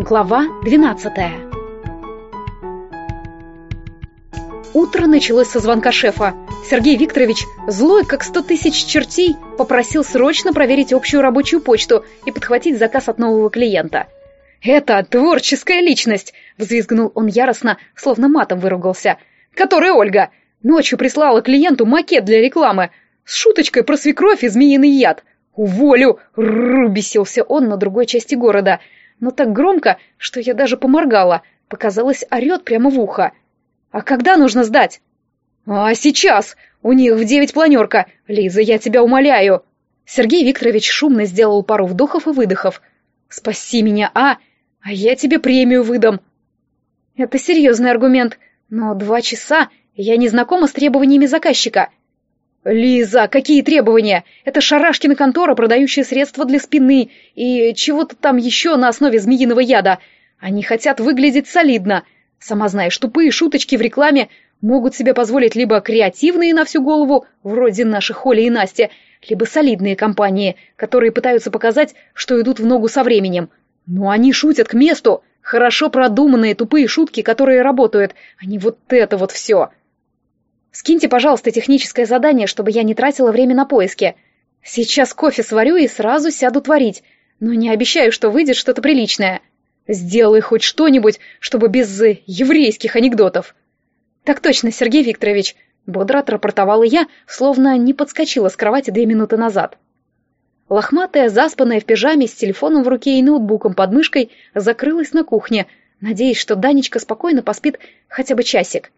Глава 12 Утро началось со звонка шефа. Сергей Викторович, злой как сто тысяч чертей, попросил срочно проверить общую рабочую почту и подхватить заказ от нового клиента. «Это творческая личность!» — взвизгнул он яростно, словно матом выругался. «Которая Ольга! Ночью прислала клиенту макет для рекламы с шуточкой про свекровь и змеиный яд. Уволю!» — бесился он на другой части города — но так громко, что я даже поморгала. Показалось, орет прямо в ухо. «А когда нужно сдать?» «А сейчас! У них в девять планерка! Лиза, я тебя умоляю!» Сергей Викторович шумно сделал пару вдохов и выдохов. «Спаси меня, а! А я тебе премию выдам!» «Это серьезный аргумент, но два часа, я не знакома с требованиями заказчика». «Лиза, какие требования? Это Шарашкина контора, продающая средства для спины и чего-то там еще на основе змеиного яда. Они хотят выглядеть солидно. Сама знаешь, тупые шуточки в рекламе могут себе позволить либо креативные на всю голову, вроде наших Оли и Насти, либо солидные компании, которые пытаются показать, что идут в ногу со временем. Но они шутят к месту. Хорошо продуманные тупые шутки, которые работают, не вот это вот все». Скиньте, пожалуйста, техническое задание, чтобы я не тратила время на поиски. Сейчас кофе сварю и сразу сяду творить, но не обещаю, что выйдет что-то приличное. Сделай хоть что-нибудь, чтобы без еврейских анекдотов. Так точно, Сергей Викторович, бодро отрапортовала я, словно не подскочила с кровати две минуты назад. Лохматая, заспанная в пижаме, с телефоном в руке и ноутбуком под мышкой, закрылась на кухне, надеясь, что Данечка спокойно поспит хотя бы часик.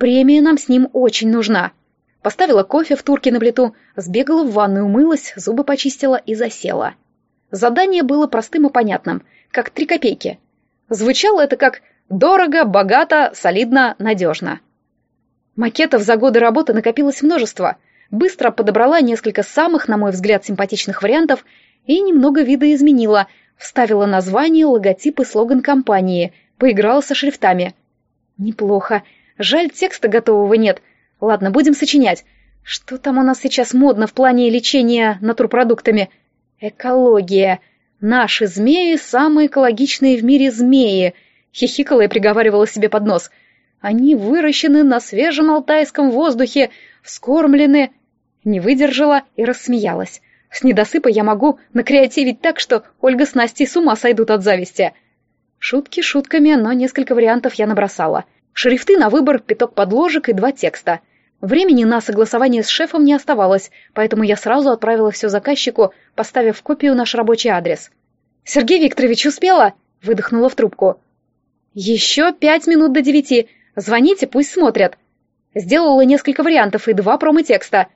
Премия нам с ним очень нужна. Поставила кофе в турке на плиту, сбегала в ванную, умылась, зубы почистила и засела. Задание было простым и понятным, как три копейки. Звучало это как «дорого, богато, солидно, надежно». Макетов за годы работы накопилось множество. Быстро подобрала несколько самых, на мой взгляд, симпатичных вариантов и немного вида изменила, вставила название, логотип и слоган компании, поиграла со шрифтами. Неплохо. Жаль, текста готового нет. Ладно, будем сочинять. Что там у нас сейчас модно в плане лечения натурпродуктами? Экология. Наши змеи — самые экологичные в мире змеи. Хихикала и приговаривала себе под нос. Они выращены на свежем алтайском воздухе, вскормлены. Не выдержала и рассмеялась. С недосыпа я могу накреативить так, что Ольга с Настей с ума сойдут от зависти. Шутки шутками, но несколько вариантов я набросала — Шрифты на выбор, пяток подложек и два текста. Времени на согласование с шефом не оставалось, поэтому я сразу отправила все заказчику, поставив копию наш рабочий адрес. «Сергей Викторович, успела?» — выдохнула в трубку. «Еще пять минут до девяти. Звоните, пусть смотрят». Сделала несколько вариантов и два промо-текста.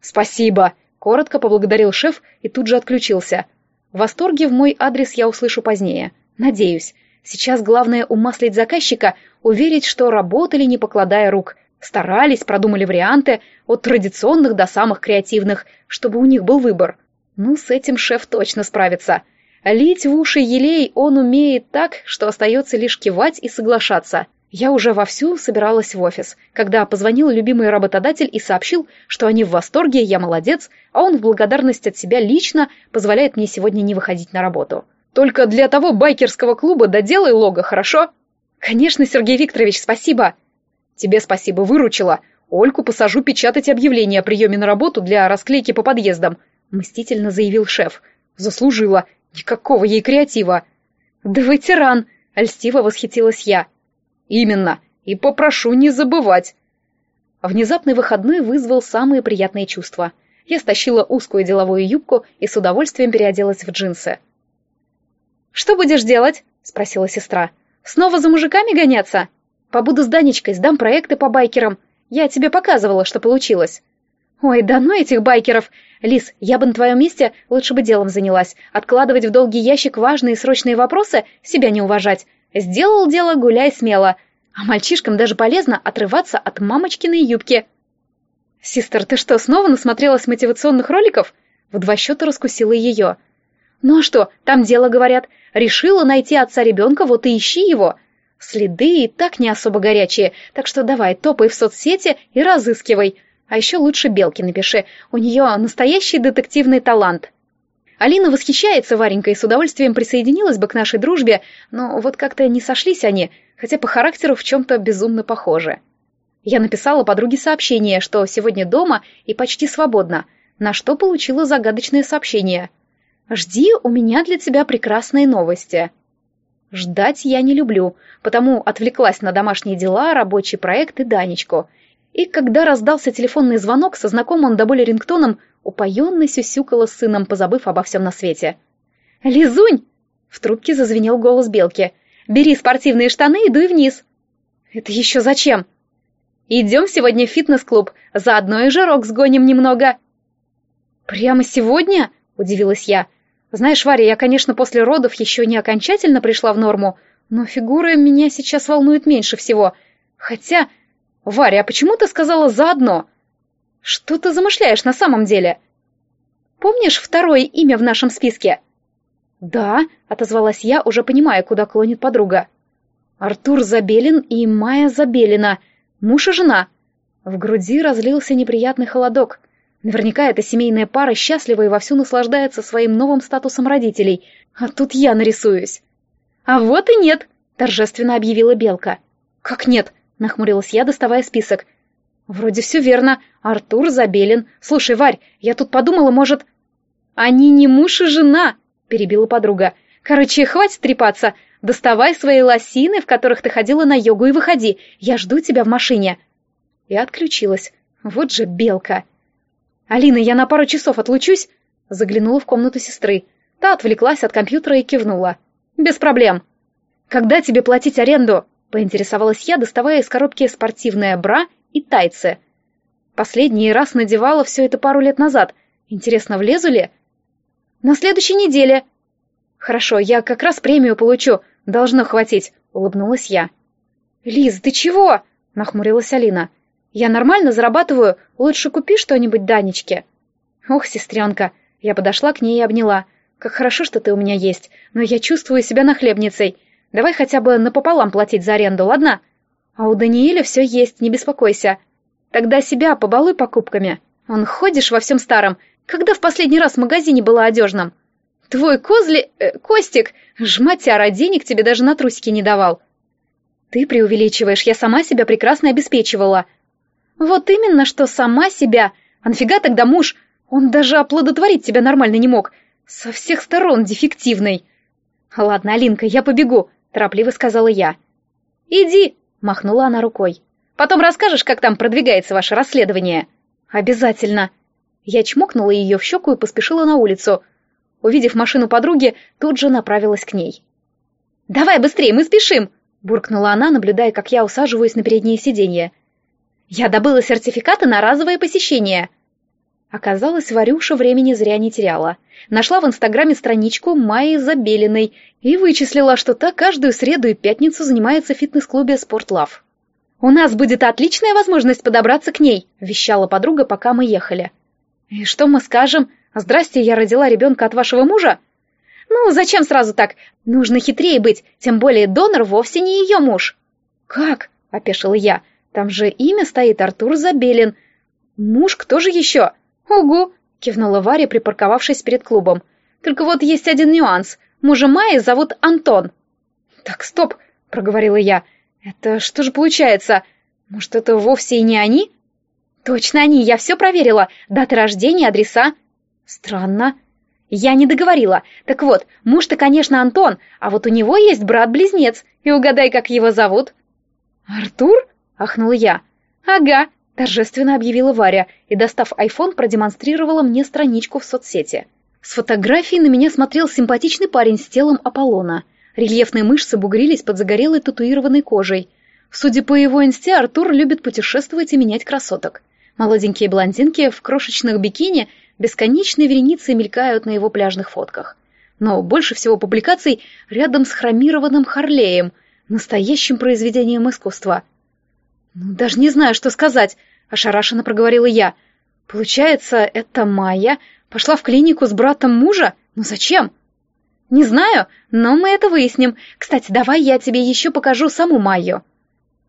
«Спасибо», — коротко поблагодарил шеф и тут же отключился. В восторге в мой адрес я услышу позднее. Надеюсь. Сейчас главное умаслить заказчика, уверить, что работали, не покладая рук. Старались, продумали варианты, от традиционных до самых креативных, чтобы у них был выбор. Ну, с этим шеф точно справится. Лить в уши елей он умеет так, что остается лишь кивать и соглашаться. Я уже вовсю собиралась в офис, когда позвонил любимый работодатель и сообщил, что они в восторге, я молодец, а он в благодарность от себя лично позволяет мне сегодня не выходить на работу. Только для того байкерского клуба доделай лого, хорошо? Конечно, Сергей Викторович, спасибо. Тебе спасибо, выручила. Ольку посажу печатать объявление о приеме на работу для расклейки по подъездам, мстительно заявил шеф. Заслужила. Никакого ей креатива. Да вы тиран, льстиво восхитилась я. Именно. И попрошу не забывать. Внезапный выходной вызвал самые приятные чувства. Я стащила узкую деловую юбку и с удовольствием переоделась в джинсы. «Что будешь делать?» — спросила сестра. «Снова за мужиками гоняться?» «Побуду с Данечкой, сдам проекты по байкерам. Я тебе показывала, что получилось». «Ой, да ну этих байкеров! Лис, я бы на твоем месте лучше бы делом занялась. Откладывать в долгий ящик важные срочные вопросы, себя не уважать. Сделал дело, гуляй смело. А мальчишкам даже полезно отрываться от мамочкиной юбки». «Систер, ты что, снова насмотрелась мотивационных роликов?» В два счета раскусила ее. «Ну а что, там дело, говорят. Решила найти отца ребенка, вот и ищи его. Следы и так не особо горячие, так что давай, топай в соцсети и разыскивай. А еще лучше Белке напиши, у нее настоящий детективный талант. Алина восхищается Варенькой и с удовольствием присоединилась бы к нашей дружбе, но вот как-то не сошлись они, хотя по характеру в чем-то безумно похожи. Я написала подруге сообщение, что сегодня дома и почти свободна, на что получила загадочное сообщение. «Жди, у меня для тебя прекрасные новости». Ждать я не люблю, потому отвлеклась на домашние дела, рабочий проект и Данечку. И когда раздался телефонный звонок со знакомым до боли рингтоном, упоенно сюсюкала с сыном, позабыв обо всем на свете. «Лизунь!» — в трубке зазвенел голос Белки. «Бери спортивные штаны и дуй вниз». «Это еще зачем?» «Идем сегодня в фитнес-клуб, заодно и жирок сгоним немного». «Прямо сегодня?» — удивилась я. Знаешь, Варя, я, конечно, после родов еще не окончательно пришла в норму, но фигура меня сейчас волнует меньше всего. Хотя... Варя, а почему ты сказала «заодно»? Что ты замышляешь на самом деле? Помнишь второе имя в нашем списке? Да, отозвалась я, уже понимая, куда клонит подруга. Артур Забелин и Майя Забелина. Муж и жена. В груди разлился неприятный холодок. Наверняка эта семейная пара счастлива и вовсю наслаждается своим новым статусом родителей, а тут я нарисуюсь. «А вот и нет!» — торжественно объявила Белка. «Как нет?» — нахмурилась я, доставая список. «Вроде все верно. Артур Забелин. Слушай, Варь, я тут подумала, может...» «Они не муж и жена!» — перебила подруга. «Короче, хватит трепаться. Доставай свои лосины, в которых ты ходила на йогу, и выходи. Я жду тебя в машине». И отключилась. Вот же белка. «Алина, я на пару часов отлучусь?» Заглянула в комнату сестры. Та отвлеклась от компьютера и кивнула. «Без проблем». «Когда тебе платить аренду?» Поинтересовалась я, доставая из коробки спортивное бра и тайцы. Последний раз надевала все это пару лет назад. Интересно, влезу ли? «На следующей неделе». «Хорошо, я как раз премию получу. Должно хватить», — улыбнулась я. «Лиз, ты чего?» — нахмурилась Алина. Я нормально зарабатываю, лучше купи что-нибудь Данечке. Ох, сестренка, я подошла к ней и обняла. Как хорошо, что ты у меня есть, но я чувствую себя нахлебницей. Давай хотя бы напополам платить за аренду, ладно? А у Даниэля все есть, не беспокойся. Тогда себя побалуй покупками. Он ходишь во всем старом. Когда в последний раз в магазине была одежным? Твой козли... Э, Костик, жматяра, денег тебе даже на трусики не давал. Ты преувеличиваешь, я сама себя прекрасно обеспечивала. Вот именно, что сама себя. А нафига тогда муж? Он даже оплодотворить тебя нормально не мог. Со всех сторон дефективный. Ладно, Алинка, я побегу, торопливо сказала я. Иди, махнула она рукой. Потом расскажешь, как там продвигается ваше расследование. Обязательно. Я чмокнула ее в щеку и поспешила на улицу. Увидев машину подруги, тут же направилась к ней. «Давай быстрее, мы спешим!» — буркнула она, наблюдая, как я усаживаюсь на переднее сиденье. Я добыла сертификаты на разовое посещение. Оказалось, Варюша времени зря не теряла. Нашла в Инстаграме страничку Майи Забелиной и вычислила, что та каждую среду и пятницу занимается в фитнес-клубе «Спортлав». «У нас будет отличная возможность подобраться к ней», — вещала подруга, пока мы ехали. «И что мы скажем? Здрасте, я родила ребенка от вашего мужа?» «Ну, зачем сразу так? Нужно хитрее быть, тем более донор вовсе не ее муж». «Как?» — опешила я. Там же имя стоит Артур Забелин. Муж кто же еще? Угу, кивнула Варя, припарковавшись перед клубом. Только вот есть один нюанс. Мужа Майи зовут Антон. Так, стоп, проговорила я. Это что же получается? Может, это вовсе и не они? Точно они, я все проверила. Даты рождения, адреса. Странно. Я не договорила. Так вот, муж-то, конечно, Антон, а вот у него есть брат-близнец. И угадай, как его зовут? Артур? Ахнула я. «Ага», — торжественно объявила Варя и, достав айфон, продемонстрировала мне страничку в соцсети. С фотографией на меня смотрел симпатичный парень с телом Аполлона. Рельефные мышцы бугрились под загорелой татуированной кожей. Судя по его инсте, Артур любит путешествовать и менять красоток. Молоденькие блондинки в крошечных бикини бесконечной вереницей мелькают на его пляжных фотках. Но больше всего публикаций рядом с хромированным Харлеем, настоящим произведением искусства — «Ну, даже не знаю, что сказать», — ошарашенно проговорила я. «Получается, это Майя пошла в клинику с братом мужа? Ну зачем?» «Не знаю, но мы это выясним. Кстати, давай я тебе еще покажу саму Майю».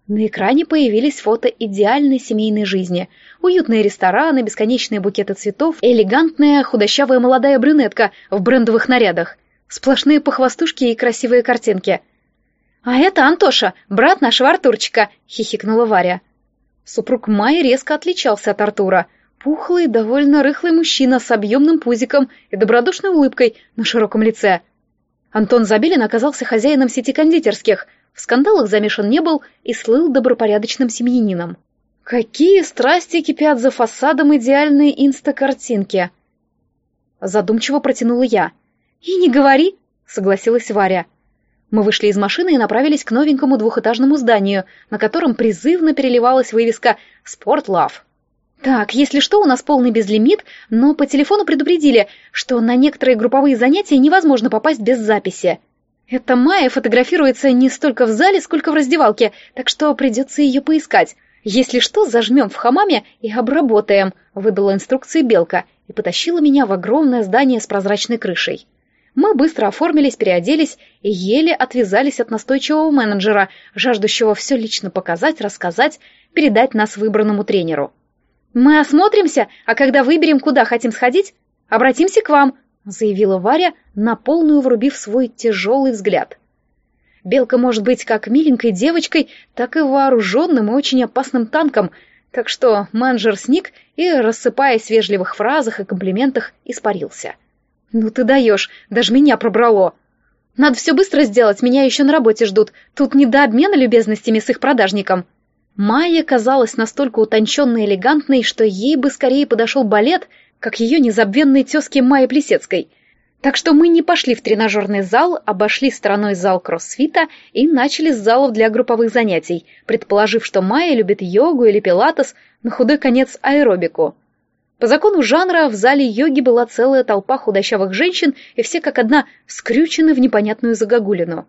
На экране появились фото идеальной семейной жизни. Уютные рестораны, бесконечные букеты цветов, элегантная худощавая молодая брюнетка в брендовых нарядах. Сплошные похвастушки и красивые картинки. «А это Антоша, брат нашего Артурчика», — хихикнула Варя. Супруг Майи резко отличался от Артура. Пухлый, довольно рыхлый мужчина с объемным пузиком и добродушной улыбкой на широком лице. Антон Забелин оказался хозяином сети кондитерских, в скандалах замешан не был и слыл добропорядочным семьянином. Какие страсти кипят за фасадом идеальной инста-картинки! Задумчиво протянула я. «И не говори!» — согласилась Варя. Мы вышли из машины и направились к новенькому двухэтажному зданию, на котором призывно переливалась вывеска «Спорт Лав». «Так, если что, у нас полный безлимит, но по телефону предупредили, что на некоторые групповые занятия невозможно попасть без записи. Эта Майя фотографируется не столько в зале, сколько в раздевалке, так что придется ее поискать. Если что, зажмем в хамаме и обработаем», — выдала инструкции Белка и потащила меня в огромное здание с прозрачной крышей. Мы быстро оформились, переоделись и еле отвязались от настойчивого менеджера, жаждущего все лично показать, рассказать, передать нас выбранному тренеру. «Мы осмотримся, а когда выберем, куда хотим сходить, обратимся к вам», заявила Варя, на полную врубив свой тяжелый взгляд. Белка может быть как миленькой девочкой, так и вооруженным и очень опасным танком, так что менеджер сник и, рассыпаясь в вежливых фразах и комплиментах, испарился. «Ну ты даешь, даже меня пробрало!» «Надо все быстро сделать, меня еще на работе ждут. Тут не до обмена любезностями с их продажником». Майя казалась настолько утонченной и элегантной, что ей бы скорее подошел балет, как ее незабвенной тезке Майи Плесецкой. Так что мы не пошли в тренажерный зал, обошли стороной зал кроссфита и начали с залов для групповых занятий, предположив, что Майя любит йогу или пилатес, на худой конец аэробику. По закону жанра в зале йоги была целая толпа худощавых женщин, и все как одна скрючены в непонятную загогулину.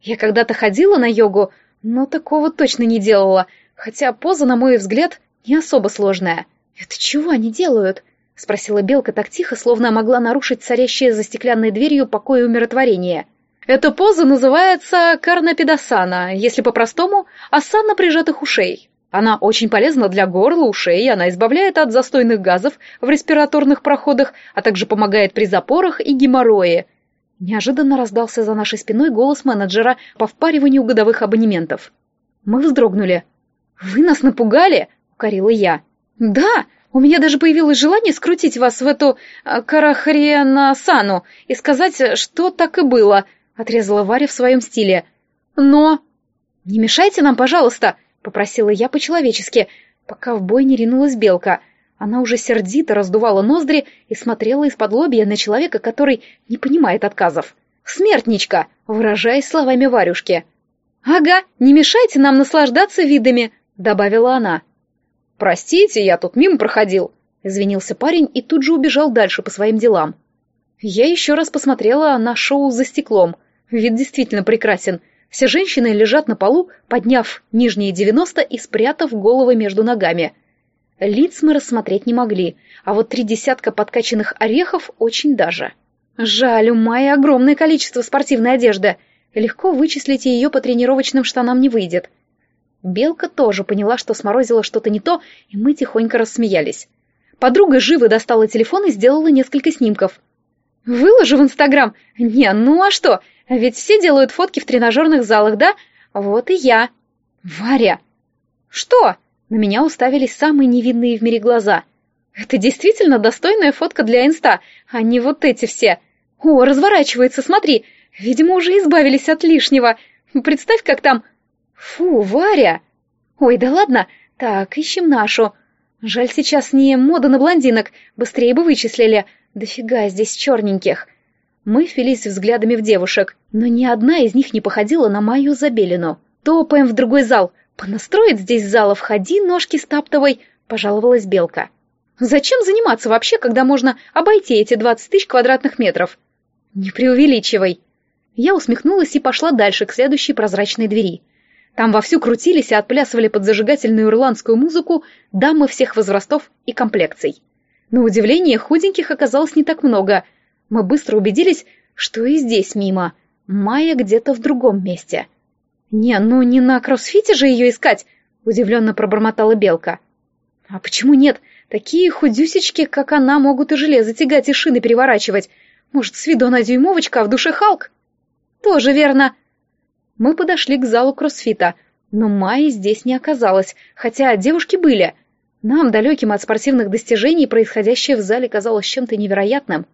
Я когда-то ходила на йогу, но такого точно не делала, хотя поза, на мой взгляд, не особо сложная. «Это чего они делают?» — спросила Белка так тихо, словно могла нарушить царящее за стеклянной дверью покой и умиротворение. «Эта поза называется карнапедасана, если по-простому — асана прижатых ушей. Она очень полезна для горла, ушей, она избавляет от застойных газов в респираторных проходах, а также помогает при запорах и геморрое. Неожиданно раздался за нашей спиной голос менеджера по впариванию годовых абонементов. Мы вздрогнули. «Вы нас напугали?» — укорила я. «Да, у меня даже появилось желание скрутить вас в эту э, карахриенасану и сказать, что так и было», — отрезала Варя в своем стиле. «Но...» «Не мешайте нам, пожалуйста», — попросила я по-человечески, пока в бой не ринулась белка. Она уже сердито раздувала ноздри и смотрела из-под лобья на человека, который не понимает отказов. «Смертничка!» — выражаясь словами Варюшки. «Ага, не мешайте нам наслаждаться видами!» — добавила она. «Простите, я тут мимо проходил», — извинился парень и тут же убежал дальше по своим делам. Я еще раз посмотрела на шоу «За стеклом». Вид действительно прекрасен — все женщины лежат на полу, подняв нижние девяносто и спрятав головы между ногами. Лиц мы рассмотреть не могли, а вот три десятка подкачанных орехов очень даже. Жаль, у Майи огромное количество спортивной одежды. Легко вычислить ее по тренировочным штанам не выйдет. Белка тоже поняла, что сморозила что-то не то, и мы тихонько рассмеялись. Подруга живо достала телефон и сделала несколько снимков. «Выложу в Инстаграм? Не, ну а что? Ведь все делают фотки в тренажерных залах, да? Вот и я. Варя! Что? На меня уставились самые невинные в мире глаза. Это действительно достойная фотка для инста, а не вот эти все. О, разворачивается, смотри. Видимо, уже избавились от лишнего. Представь, как там... Фу, Варя! Ой, да ладно. Так, ищем нашу. Жаль, сейчас не мода на блондинок. Быстрее бы вычислили. Дофига здесь черненьких. Мы впились взглядами в девушек, но ни одна из них не походила на Майю Забелину. «Топаем в другой зал! Понастроить здесь залов, ходи, ножки стаптовой!» — пожаловалась Белка. «Зачем заниматься вообще, когда можно обойти эти двадцать тысяч квадратных метров?» «Не преувеличивай!» Я усмехнулась и пошла дальше, к следующей прозрачной двери. Там вовсю крутились и отплясывали под зажигательную ирландскую музыку дамы всех возрастов и комплекций. На удивление, худеньких оказалось не так много — мы быстро убедились, что и здесь мимо. Майя где-то в другом месте. «Не, ну не на кроссфите же ее искать!» — удивленно пробормотала Белка. «А почему нет? Такие худюсечки, как она, могут и железо тягать, и шины переворачивать. Может, с виду она дюймовочка, а в душе Халк?» «Тоже верно!» Мы подошли к залу кроссфита, но Майи здесь не оказалось, хотя девушки были. Нам, далеким от спортивных достижений, происходящее в зале казалось чем-то невероятным.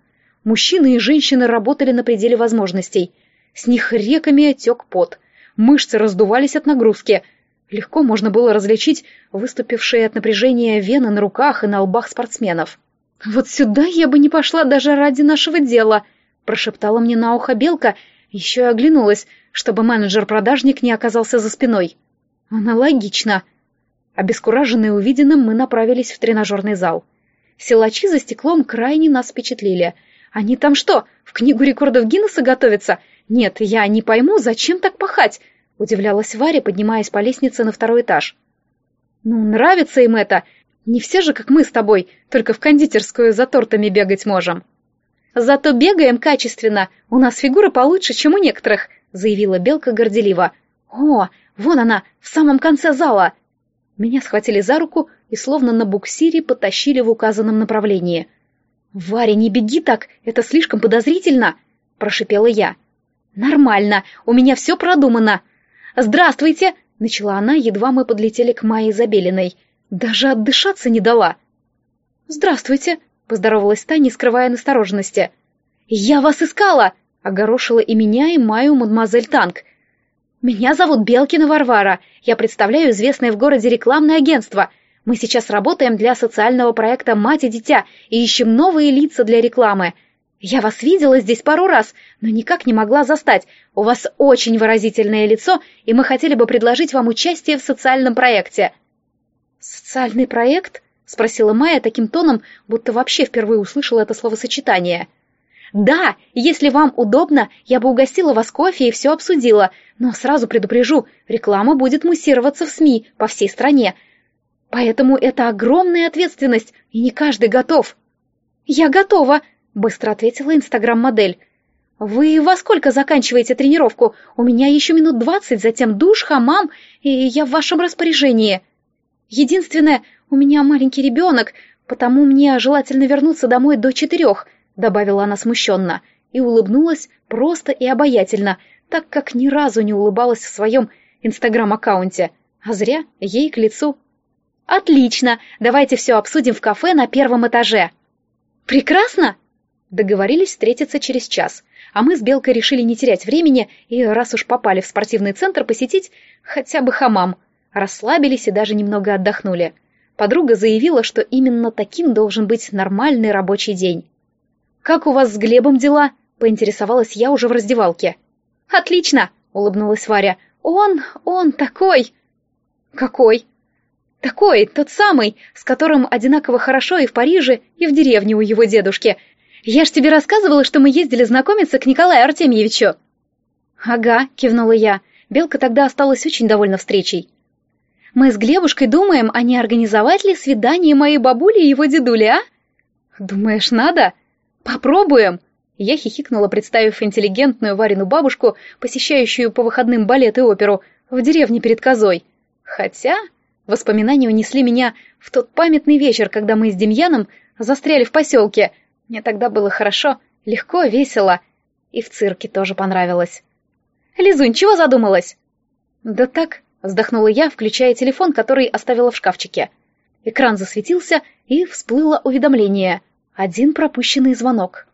Мужчины и женщины работали на пределе возможностей. С них реками отек пот — мышцы раздувались от нагрузки. Легко можно было различить выступившие от напряжения вены на руках и на лбах спортсменов. «Вот сюда я бы не пошла даже ради нашего дела», — прошептала мне на ухо Белка, еще и оглянулась, чтобы менеджер-продажник не оказался за спиной. Аналогично. Обескураженные увиденным, мы направились в тренажерный зал. Силачи за стеклом крайне нас впечатлили. Они там что, в книгу рекордов Гиннесса готовятся? «Нет, я не пойму, зачем так пахать?» — удивлялась Варя, поднимаясь по лестнице на второй этаж. «Ну, нравится им это. Не все же, как мы с тобой, только в кондитерскую за тортами бегать можем». «Зато бегаем качественно. У нас фигура получше, чем у некоторых», — заявила Белка горделиво. «О, вон она, в самом конце зала!» Меня схватили за руку и словно на буксире потащили в указанном направлении. «Варя, не беги так, это слишком подозрительно!» — прошипела я. «Нормально, у меня все продумано». «Здравствуйте!» — начала она, едва мы подлетели к Майе Забелиной. Даже отдышаться не дала. «Здравствуйте!» — поздоровалась та, не скрывая настороженности. «Я вас искала!» — огорошила и меня, и Майю мадемуазель Танк. «Меня зовут Белкина Варвара. Я представляю известное в городе рекламное агентство. Мы сейчас работаем для социального проекта «Мать и дитя» и ищем новые лица для рекламы. «Я вас видела здесь пару раз, но никак не могла застать. У вас очень выразительное лицо, и мы хотели бы предложить вам участие в социальном проекте». «Социальный проект?» — спросила Майя таким тоном, будто вообще впервые услышала это словосочетание. «Да, если вам удобно, я бы угостила вас кофе и все обсудила, но сразу предупрежу, реклама будет муссироваться в СМИ по всей стране. Поэтому это огромная ответственность, и не каждый готов». «Я готова!» быстро ответила инстаграм-модель. «Вы во сколько заканчиваете тренировку? У меня еще минут двадцать, затем душ, хамам, и я в вашем распоряжении. Единственное, у меня маленький ребенок, потому мне желательно вернуться домой до четырех», — добавила она смущенно, и улыбнулась просто и обаятельно, так как ни разу не улыбалась в своем инстаграм-аккаунте, а зря ей к лицу. «Отлично! Давайте все обсудим в кафе на первом этаже!» «Прекрасно!» Договорились встретиться через час, а мы с Белкой решили не терять времени и, раз уж попали в спортивный центр, посетить хотя бы хамам. Расслабились и даже немного отдохнули. Подруга заявила, что именно таким должен быть нормальный рабочий день. «Как у вас с Глебом дела?» — поинтересовалась я уже в раздевалке. «Отлично!» — улыбнулась Варя. «Он, он такой!» «Какой?» «Такой, тот самый, с которым одинаково хорошо и в Париже, и в деревне у его дедушки, «Я ж тебе рассказывала, что мы ездили знакомиться к Николаю Артемьевичу!» «Ага», — кивнула я. Белка тогда осталась очень довольна встречей. «Мы с Глебушкой думаем, а не организовать ли свидание моей бабули и его дедули, а?» «Думаешь, надо? Попробуем!» Я хихикнула, представив интеллигентную Варину бабушку, посещающую по выходным балет и оперу, в деревне перед козой. Хотя воспоминания унесли меня в тот памятный вечер, когда мы с Демьяном застряли в поселке — мне тогда было хорошо, легко, весело. И в цирке тоже понравилось. «Лизунь, чего задумалась?» «Да так», — вздохнула я, включая телефон, который оставила в шкафчике. Экран засветился, и всплыло уведомление. Один пропущенный звонок.